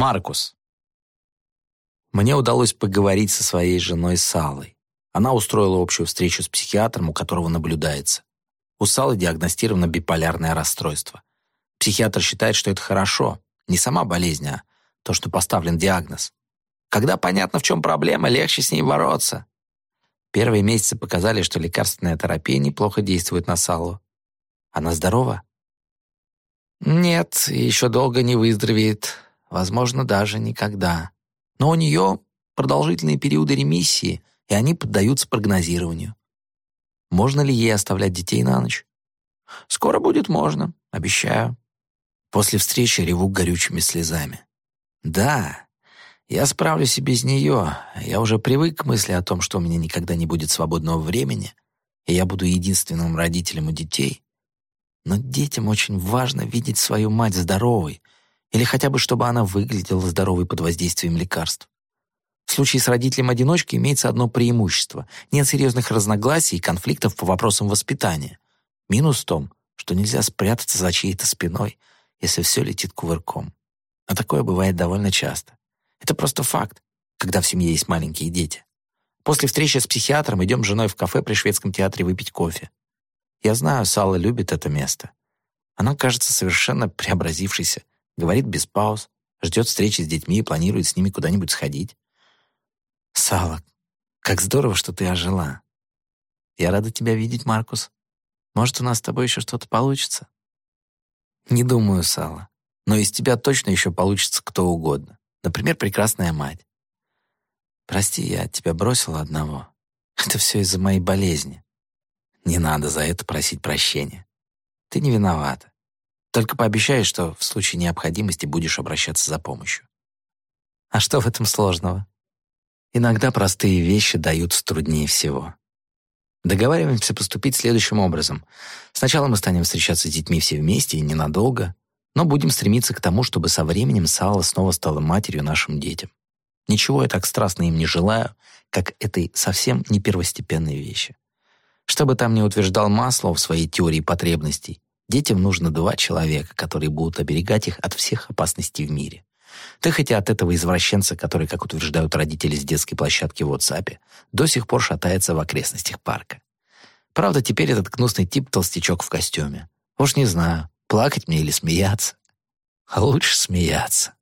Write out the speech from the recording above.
Маркус. Мне удалось поговорить со своей женой Салой. Она устроила общую встречу с психиатром, у которого наблюдается. У Салы диагностировано биполярное расстройство. Психиатр считает, что это хорошо. Не сама болезнь, а то, что поставлен диагноз. Когда понятно, в чем проблема, легче с ней бороться. Первые месяцы показали, что лекарственная терапия неплохо действует на Салу. Она здорова? Нет, еще долго не выздоровеет. Возможно, даже никогда. Но у нее продолжительные периоды ремиссии, и они поддаются прогнозированию. Можно ли ей оставлять детей на ночь? Скоро будет можно, обещаю. После встречи реву горючими слезами. Да, я справлюсь и без нее. Я уже привык к мысли о том, что у меня никогда не будет свободного времени, и я буду единственным родителем у детей. Но детям очень важно видеть свою мать здоровой, или хотя бы чтобы она выглядела здоровой под воздействием лекарств. В случае с родителем-одиночкой имеется одно преимущество. Нет серьезных разногласий и конфликтов по вопросам воспитания. Минус в том, что нельзя спрятаться за чьей-то спиной, если все летит кувырком. А такое бывает довольно часто. Это просто факт, когда в семье есть маленькие дети. После встречи с психиатром идем с женой в кафе при шведском театре выпить кофе. Я знаю, Сала любит это место. Она кажется совершенно преобразившейся, говорит без пауз, ждет встречи с детьми и планирует с ними куда-нибудь сходить. Сала, как здорово, что ты ожила. Я рада тебя видеть, Маркус. Может, у нас с тобой еще что-то получится? Не думаю, Сала. Но из тебя точно еще получится кто угодно. Например, прекрасная мать. Прости, я тебя бросила одного. Это все из-за моей болезни. Не надо за это просить прощения. Ты не виновата. Только пообещай, что в случае необходимости будешь обращаться за помощью. А что в этом сложного? Иногда простые вещи даются труднее всего. Договариваемся поступить следующим образом. Сначала мы станем встречаться с детьми все вместе и ненадолго, но будем стремиться к тому, чтобы со временем Сала снова стала матерью нашим детям. Ничего я так страстно им не желаю, как этой совсем не первостепенной вещи. Что бы там ни утверждал Маслоу в своей теории потребностей, детям нужно два человека, которые будут оберегать их от всех опасностей в мире. Да хотя от этого извращенца, который, как утверждают родители с детской площадки в WhatsApp, до сих пор шатается в окрестностях парка. Правда, теперь этот гнусный тип толстячок в костюме. Уж не знаю, плакать мне или смеяться. А лучше смеяться.